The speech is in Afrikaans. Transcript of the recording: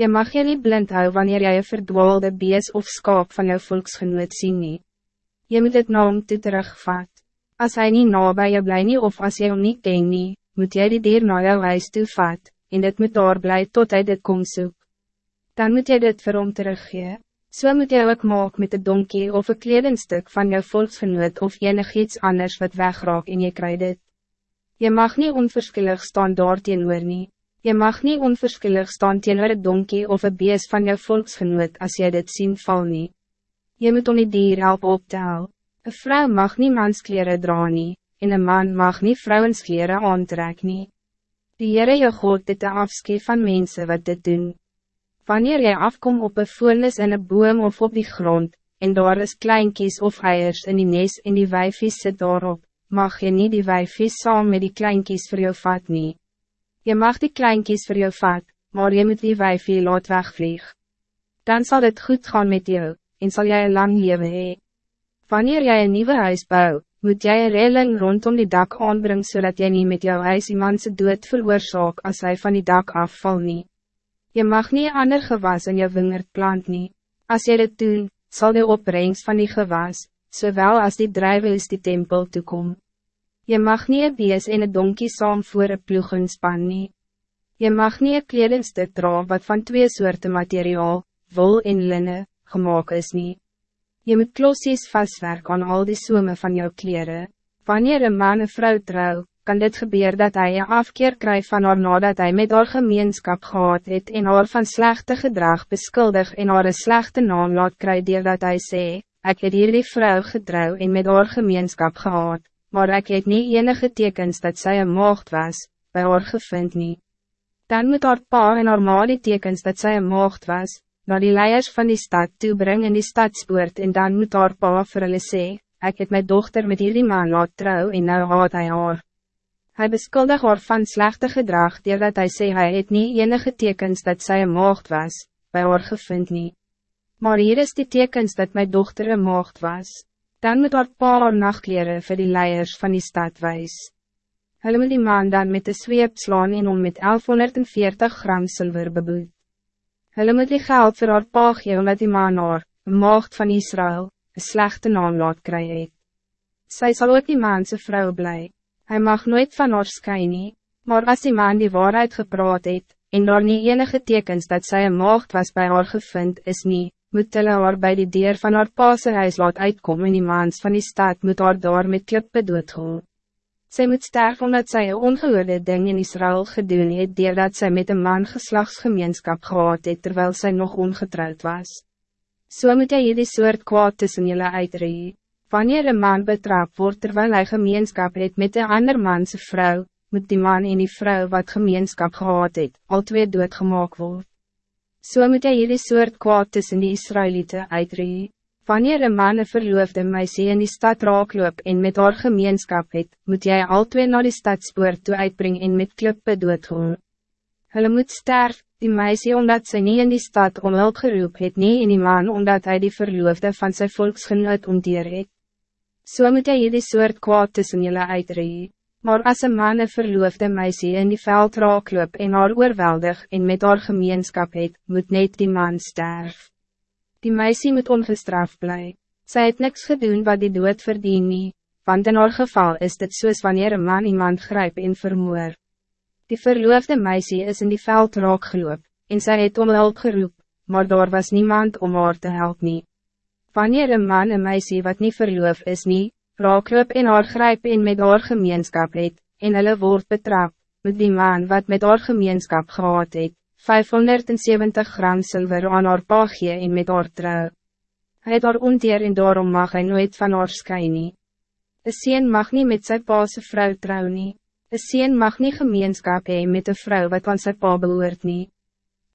Je mag je niet blind hou wanneer jij een verdwaalde bees of skaap van jou volksgenoot sien nie. Je moet het na hom toe terugvat. Als hij niet na bij je blij nie of als jy hom nie ken nie, moet jy die dier na jou huis toe vat, en dit moet daar bly tot hij dit kom soek. Dan moet jy dit vir hom teruggee. So moet jy ook maak met een donkie of een kledingstuk van jou volksgenoot of enig iets anders wat wegraak en je krijgt dit. Je mag niet onverschillig staan daar teenoor nie. Je mag niet onverschillig staan teenoor een donkie of een bees van jou volksgenoot als jy dit zien val nie. Je moet om die dier help optel. Een vrouw mag niet manskleren dra nie, en een man mag niet vrouwenskleren aantrek nie. Die Heere jou God dit de afskeef van mensen wat dit doen. Wanneer jij afkom op een voelnis in een boom of op die grond, en daar is kleinkies of eiers in die nes en die wijfies sit daarop, mag je niet die wijfies saam met die kleinkies voor jou vat nie. Je mag die kleinkies voor jou vat, maar je moet die wijfie laat wegvlieg. Dan zal het goed gaan met jou, en zal jij lang leven hee. Wanneer jij een nieuwe huis bouwt, moet jij een reling rondom die dak aanbrengen zodat jij niet met jouw huis iemand doet veroorzaak als hij van die dak afval niet. Je mag niet ander gewas in je wingerd plant nie. Als je dit doen, zal de opbrengst van die gewas, zowel als die drijven is die tempel toekom. Je mag niet een bies in een donkie saam voor een ploegenspan nie. Je mag niet een kledingstuk dra wat van twee soorten materiaal, wol en linnen, gemaakt is nie. Je moet klossies vastwerk aan al die somme van jouw kleren. Wanneer een man een vrouw trouw, kan dit gebeuren dat hij een afkeer krijgt van haar nadat hij met haar gemeenschap gehad het en haar van slechte gedrag beschuldig en haar een slechte naam laat krijgen dat hij sê, ik het hier die vrouw getrouw en met haar gemeenschap gehad, maar ik het niet enige tekens dat zij een maagd was, bij haar gevind nie. Dan moet haar pa en haar ma die tekens dat zij een maagd was, naar die leiers van die stad toe bring in die stadspoort en dan moet haar pa vir hulle sê, ek het my dochter met hierdie man laat trouw en nou haat hy haar. Hij beschuldigt haar van slechte gedrag, doordat hij zei hij het niet enige tekens dat zij een maagd was, bij haar gevind niet. Maar hier is die tekens dat mijn dochter een maagd was. Dan moet haar pa haar nachtkleren voor die leiers van die stad wijs. Hulle moet die man dan met de zweep slaan en om met 1140 gram zilver beboet. Hulle moet die geld voor haar pa gee, omdat die man haar, een maagd van Israël, een slechte naam laat krijgen. Zij zal ook die man zijn vrouw blij. Hij mag nooit van haar skyn nie, maar als die man die waarheid gepraat het, en daar nie enige tekens dat zij een maagd was bij haar gevind is nie, moet hulle haar by die deur van haar paase huis laat uitkom en die mans van die stad moet haar daar met klippe doodgol. Zij moet sterf omdat zij een ongehoorde ding in Israël gedoen het, dat zij met een man geslachtsgemeenschap gehad het terwijl zij nog ongetrouwd was. So moet jy hierdie soort kwaad tussen julle uitree. Wanneer een man betrapt wordt terwijl hij gemeenschap het met een ander manse vrouw, moet die man en die vrouw wat gemeenschap gehad het, al twee doodgemaak word. So moet hy hierdie soort kwaad tussen die Israëlieten uitree. Wanneer een man een verloofde meisje in die stad raakloop en met haar gemeenschap het, moet jij al twee naar die stadspoort toe uitbrengen en met klippe doodgoor. Hulle moet sterf, die meisje omdat zij niet in die stad om hulp geroep het nie en die man omdat hij die verloofde van zijn volksgenoot omdeer het. So moet jy hierdie soort kwaad tussen julle uitree. Maar als een man een verloofde meisje in die veld raakloop en haar oorweldig en met haar gemeenschap het, moet net die man sterf. Die meisje moet ongestraft bly. Sy het niks gedoen wat die dood verdien nie, want in haar geval is dit soos wanneer een man iemand grijp en vermoor. Die verloofde meisje is in die veld raakgeloop, en sy het om hulp geroep, maar daar was niemand om haar te helpen. nie. Wanneer een man en meisje wat niet verloof is niet, raakloop en haar grijp en met haar gemeenschap het, en hulle word betrap, moet die man wat met haar gemeenschap gehad het, 570 gram zilver aan haar pa gee en met haar trouw. Hij het haar onteer en daarom mag hij nooit van haar skyn nie. Een sien mag niet met zijn pa vrouw trouw nie. Een sien mag niet gemeenschap hee met een vrouw wat aan zijn pa behoort nie.